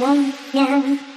moyens. Oh,